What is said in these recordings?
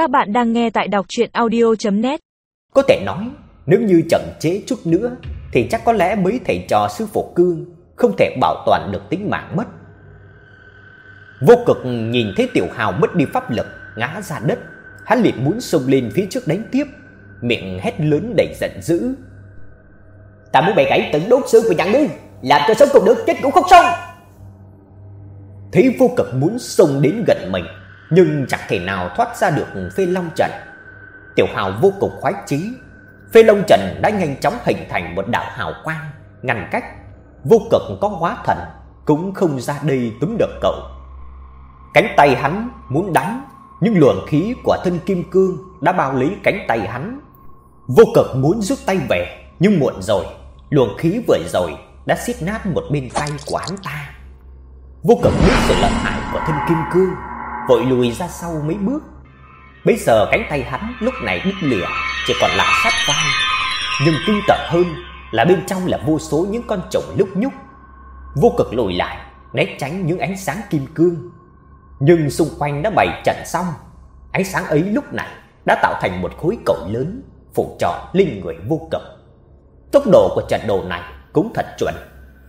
Các bạn đang nghe tại đọc audio net Có thể nói, nếu như chậm chế chút nữa thì chắc có lẽ mấy thầy trò sư phụ Cương không thể bảo toàn được tính mạng mất. Vô cực nhìn thấy Tiểu Hào mất đi pháp lực, ngã ra đất, hắn liền muốn xông lên phía trước đánh tiếp, miệng hét lớn đầy giận dữ. Ta muốn bẻ gãy tấn đốt xương của nhạn đi, làm cho sống cũng được, chết cũng không xong. Thấy vô cực muốn xông đến gần mình, nhưng chẳng thể nào thoát ra được Phê Long Trận. Tiểu Hào vô cùng khoái chí, Phê Long Trận đã nhanh chóng hình thành một đạo hào quang ngăn cách, vô cực có hóa thần cũng không ra đi túm được cậu. Cánh tay hắn muốn đánh, nhưng luồng khí của thân kim cương đã bao lấy cánh tay hắn. Vô cực muốn rút tay về, nhưng muộn rồi, luồng khí vừa rồi đã siết nát một bên tay của hắn ta. Vô cực biết sự lợi hại của thân kim cương, vội lùi ra sau mấy bước. Bây giờ cánh tay hắn lúc này đứt lìa, chỉ còn lại sát vai. Nhưng kinh tởm hơn là bên trong là vô số những con trùng lúc nhúc. Vô cực lùi lại, né tránh những ánh sáng kim cương. Nhưng xung quanh đã bày trận xong, ánh sáng ấy lúc này đã tạo thành một khối cầu lớn phủ trọn linh người vô cực. Tốc độ của trận đồ này cũng thật chuẩn,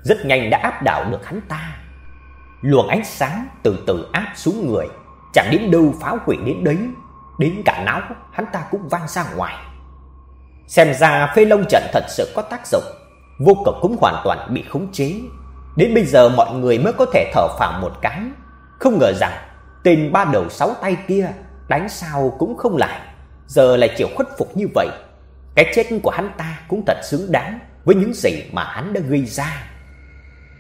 rất nhanh đã áp đảo được hắn ta. Luồng ánh sáng từ từ áp xuống người, chẳng đến đâu phá hủy đến đấy, đến cả não hắn ta cũng văng ra ngoài. Xem ra phê long trận thật sự có tác dụng, vô cực cũng hoàn toàn bị khống chế. Đến bây giờ mọi người mới có thể thở phào một cái, không ngờ rằng tên ba đầu sáu tay kia đánh sao cũng không lại, giờ lại chịu khuất phục như vậy. Cái chết của hắn ta cũng thật xứng đáng với những gì mà hắn đã gây ra.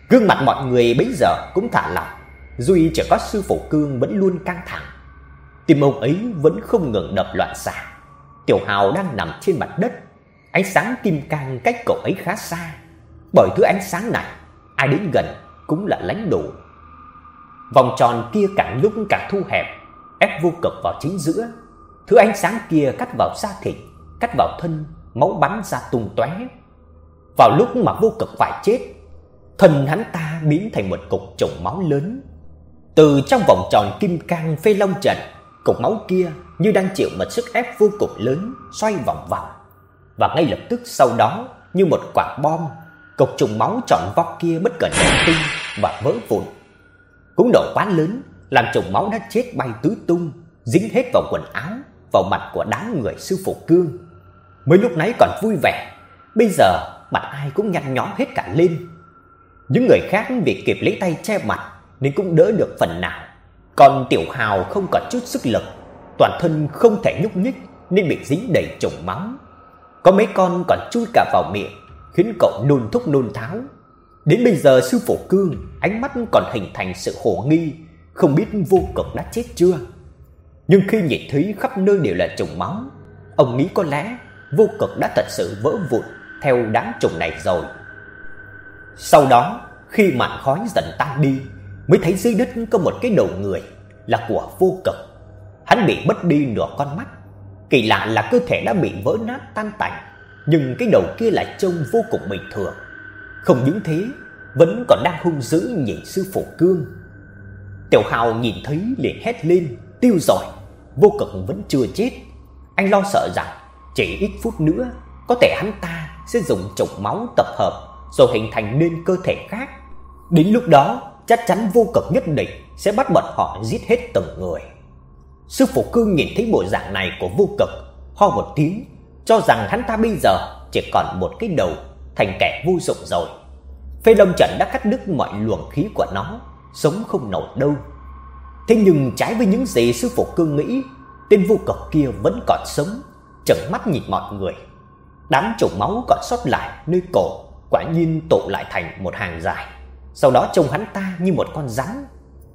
Gương mặt mọi người bấy giờ cũng thả lỏng, duy chỉ có sư phụ Cương vẫn luôn căng thẳng. Tim ông ấy vẫn không ngừng đập loạn xạ. Tiểu Hào đang nằm trên mặt đất, ánh sáng kim cang cách cậu ấy khá xa. Bởi thứ ánh sáng này, ai đến gần cũng là lãnh đủ. Vòng tròn kia càng lúc càng thu hẹp, ép vô cực vào chính giữa. Thứ ánh sáng kia cắt vào da thịt, cắt vào thân, máu bắn ra tung tóe. Vào lúc mà vô cực phải chết, thân hắn ta biến thành một cục trùng máu lớn. Từ trong vòng tròn kim cang phê long trận, cục máu kia như đang chịu một sức ép vô cùng lớn xoay vòng vòng. Và ngay lập tức sau đó, như một quả bom, cục trùng máu tròn vóc kia bất ngờ nổ tung và vỡ vụn. Cú nổ quá lớn, làm trùng máu đã chết bay tứ tung, dính hết vào quần áo, vào mặt của đám người sư phụ Cương. Mới lúc nãy còn vui vẻ, bây giờ mặt ai cũng nhăn nhó hết cả lên. Những người khác vì kịp lấy tay che mặt nên cũng đỡ được phần nào. Còn Tiểu Hào không còn chút sức lực, toàn thân không thể nhúc nhích nên bị dính đầy trùng máu. Có mấy con còn chui cả vào miệng, khiến cậu nôn thúc nôn tháo. Đến bây giờ sư phụ Cương ánh mắt còn hình thành sự hồ nghi, không biết vô cực đã chết chưa. Nhưng khi nhìn thấy khắp nơi đều là trùng máu, ông nghĩ có lẽ vô cực đã thật sự vỡ vụn theo đám trùng này rồi. Sau đó, khi màn khói dần tan đi, mới thấy dưới đất có một cái đầu người là của vô cực. Hắn bị mất đi nửa con mắt. Kỳ lạ là cơ thể đã bị vỡ nát tan tành, nhưng cái đầu kia lại trông vô cùng bình thường. Không những thế, vẫn còn đang hung dữ nhìn sư phụ Cương. Tiểu Hào nhìn thấy liền hét lên, tiêu rồi, vô cực vẫn chưa chết. Anh lo sợ rằng chỉ ít phút nữa có thể hắn ta sẽ dùng trùng máu tập hợp rồi hình thành nên cơ thể khác. Đến lúc đó, chắc chắn vô cực nhất định sẽ bắt bọn họ giết hết từng người. Sư phụ Cương nhìn thấy bộ dạng này của vô cực, ho một tiếng, cho rằng hắn ta bây giờ chỉ còn một cái đầu, thành kẻ vô dụng rồi. Phê Long Trận đã cắt đứt mọi luồng khí của nó, sống không nổi đâu. Thế nhưng trái với những gì sư phụ Cương nghĩ, tên vô cực kia vẫn còn sống, trợn mắt nhìn mọi người. Đám trùng máu còn sót lại nơi cổ quả nhiên tụ lại thành một hàng dài. Sau đó trông hắn ta như một con rắn,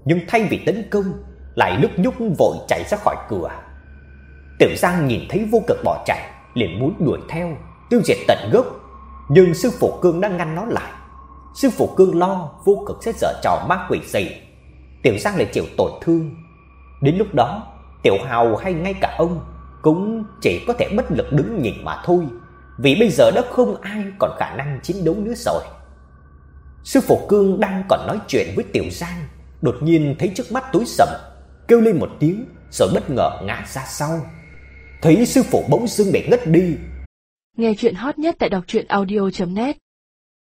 nhưng thay vì tấn công, lại lúc nhúc vội chạy ra khỏi cửa. Tiểu Giang nhìn thấy vô cực bỏ chạy, liền muốn đuổi theo, tiêu diệt tận gốc, nhưng sư phụ Cương đã ngăn nó lại. Sư phụ Cương lo vô cực sẽ giở trò ma quỷ gì, Tiểu Giang lại chịu tổn thương. Đến lúc đó, Tiểu Hào hay ngay cả ông cũng chỉ có thể bất lực đứng nhìn mà thôi vì bây giờ đã không ai còn khả năng chiến đấu nữa rồi. Sư phụ Cương đang còn nói chuyện với Tiểu Giang, đột nhiên thấy trước mắt tối sầm, kêu lên một tiếng rồi bất ngờ ngã ra sau. Thấy sư phụ bỗng dưng bị ngất đi. Nghe chuyện hot nhất tại đọc truyện audio net